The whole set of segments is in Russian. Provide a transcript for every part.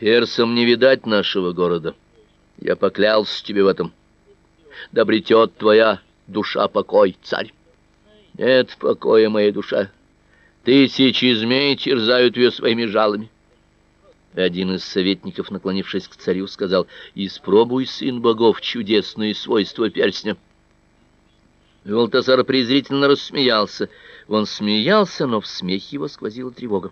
Персам не видать нашего города. Я поклялся тебе в этом. Да обретет твоя душа покой, царь. Нет покоя моей душе. Тысячи змей терзают ее своими жалами. Один из советников, наклонившись к царю, сказал: "Испробуй, сын богов, чудесные свойства перстня". Валтасар презрительно рассмеялся. Он смеялся, но в смехе его сквозила тревога.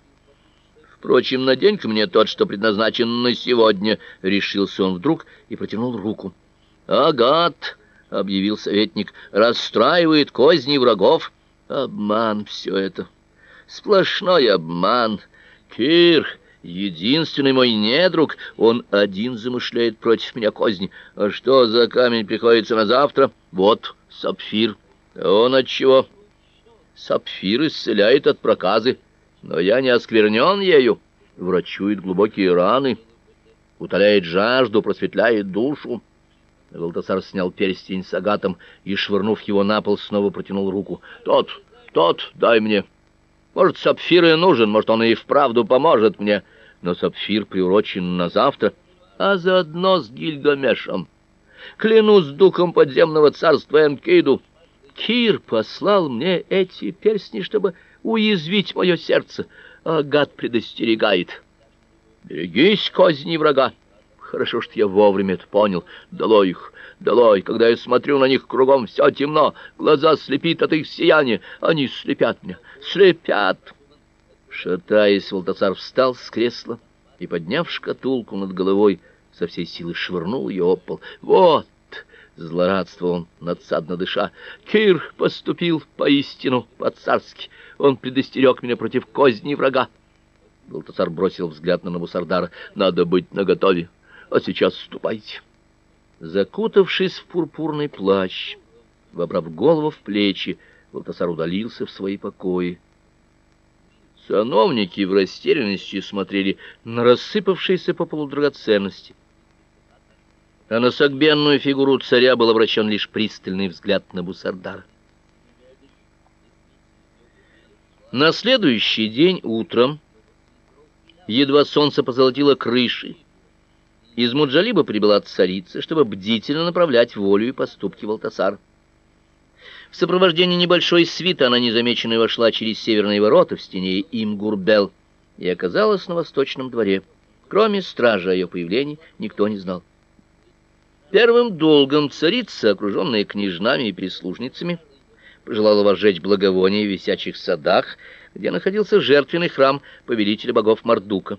Впрочем, надень-ка мне тот, что предназначен на сегодня, решился он вдруг и протянул руку. Агат, объявил советник, расстраивает козни врагов. Обман все это. Сплошной обман. Кир, единственный мой недруг, он один замышляет против меня козни. А что за камень приходится на завтра? Вот, сапфир. А он от чего? Сапфир исцеляет от проказы. Но я не осквернен ею, врачует глубокие раны, утоляет жажду, просветляет душу. Валтасар снял перстень с агатом и, швырнув его на пол, снова протянул руку. «Тот, тот, дай мне. Может, сапфир и нужен, может, он и вправду поможет мне. Но сапфир приурочен на завтра, а заодно с Гильгамешем. Клянусь духом подземного царства Энкиду, Кир послал мне эти перстни, чтобы уязвить мое сердце, а гад предостерегает. Берегись козни врага. Хорошо, что я вовремя это понял. Долой их, долой. Когда я смотрю на них, кругом все темно, глаза слепит от их сияния. Они слепят меня, слепят. Шатаясь, Волтасар встал с кресла и, подняв шкатулку над головой, со всей силы швырнул ее об пол. Вот! Злорадствовал он, надсадно дыша. Кир поступил поистину по-царски. Он предостерег меня против козни врага. Балтасар бросил взгляд на Набусардара. Надо быть наготове. А сейчас ступайте. Закутавшись в пурпурный плащ, вобрав голову в плечи, Балтасар удалился в свои покои. Сановники в растерянности смотрели на рассыпавшиеся по полу драгоценности а на согбенную фигуру царя был обращен лишь пристальный взгляд на Бусардара. На следующий день утром, едва солнце позолотило крыши, из Муджалиба прибыла царица, чтобы бдительно направлять волю и поступки Валтасара. В сопровождении небольшой свиты она незамеченной вошла через северные ворота в стене Имгурбел и оказалась на восточном дворе. Кроме стражи о ее появлении никто не знал. Первым долгом царица, окруженная княжнами и прислужницами, пожелала возжечь благовония в висячих садах, где находился жертвенный храм повелителя богов Мардука.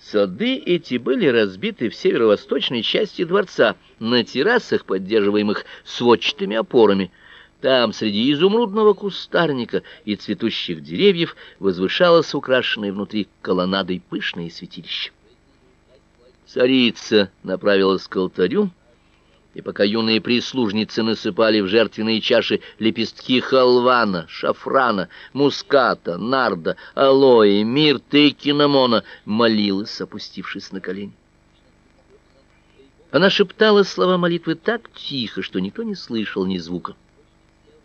Сады эти были разбиты в северо-восточной части дворца, на террасах, поддерживаемых сводчатыми опорами. Там, среди изумрудного кустарника и цветущих деревьев, возвышалось украшенное внутри колоннадой пышное святилище. Царица направилась к алтарю, и пока юные прислужницы насыпали в жертвенные чаши лепестки халвана, шафрана, муската, нарда, алоэ, мирты и кинамона, молилась, опустившись на колени. Она шептала слова молитвы так тихо, что никто не слышал ни звука.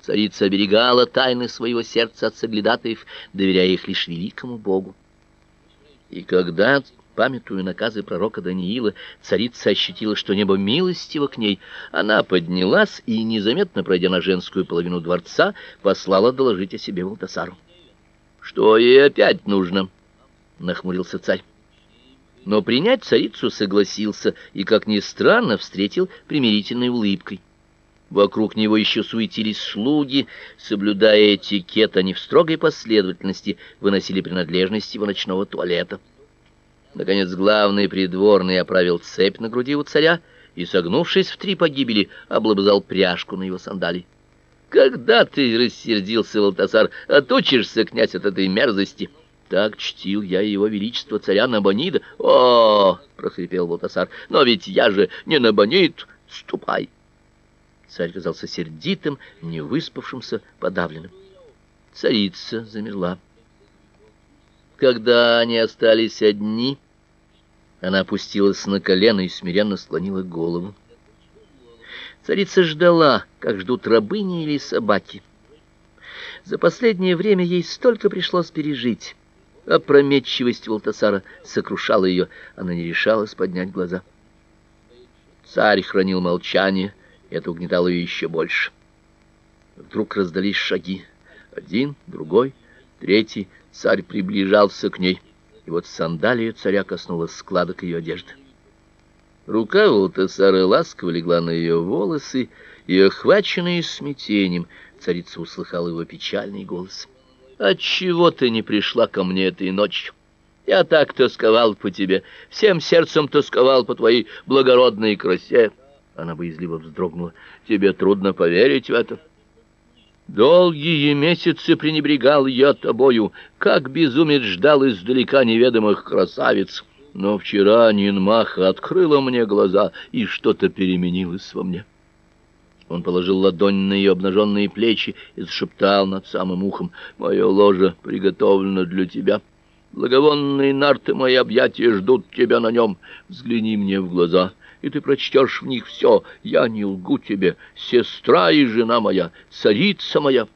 Царица оберегала тайны своего сердца от соглядатаев, доверяя их лишь великому Богу. И когда Памятуя наказы пророка Даниила, царица ощутила, что небо милостиво к ней. Она поднялась и, незаметно пройдя на женскую половину дворца, послала доложить о себе Валтасару. «Что ей опять нужно?» — нахмурился царь. Но принять царицу согласился и, как ни странно, встретил примирительной улыбкой. Вокруг него еще суетились слуги, соблюдая этикет, они в строгой последовательности выносили принадлежности его ночного туалета. Наконец главный придворный оправил цепь на груди у царя и, согнувшись в три погибели, облобызал пряжку на его сандалии. Когда ты рассердился, Валтасар, отучишься, князь, от этой мерзости? Так чтил я его величество царя Набонида. О, прохрипел Валтасар. Но ведь я же не Набонид. Ступай. Царь казался сердитым, невыспавшимся, подавленным. Царица замерла. Когда они остались одни, она опустилась на колено и смиренно склонила голову. Царица ждала, как ждут рабыни или собаки. За последнее время ей столько пришлось пережить. Опрометчивость Валтасара сокрушала ее, она не решалась поднять глаза. Царь хранил молчание, это угнетало ее еще больше. Вдруг раздались шаги. Один, другой, третий. Царь приближался к ней, и вот сандалия царя коснулась складок ее одежды. Рука Валтасара ласково легла на ее волосы, и, охваченная смятением, царица услыхала его печальный голос. «Отчего ты не пришла ко мне этой ночью? Я так тосковал по тебе, всем сердцем тосковал по твоей благородной красе». Она боязливо вздрогнула. «Тебе трудно поверить в это». Долгие месяцы пренебрегал я тобою, как безумец ждал издалека неведомых красавиц. Но вчера Нинмаха открыла мне глаза, и что-то переменилось во мне. Он положил ладонь на ее обнаженные плечи и зашептал над самым ухом: "Мое ложе приготовлено для тебя. Благовонные нарты мои объятия ждут тебя на нем. Взгляни мне в глаза, и ты прочтешь в них все. Я не лгу тебе, сестра и жена моя, царица моя".